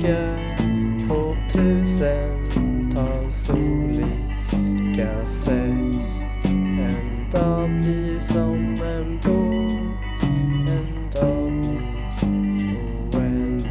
tycker på tusentals olika sätt. En dag blir som en blå, en dag blir oändlig.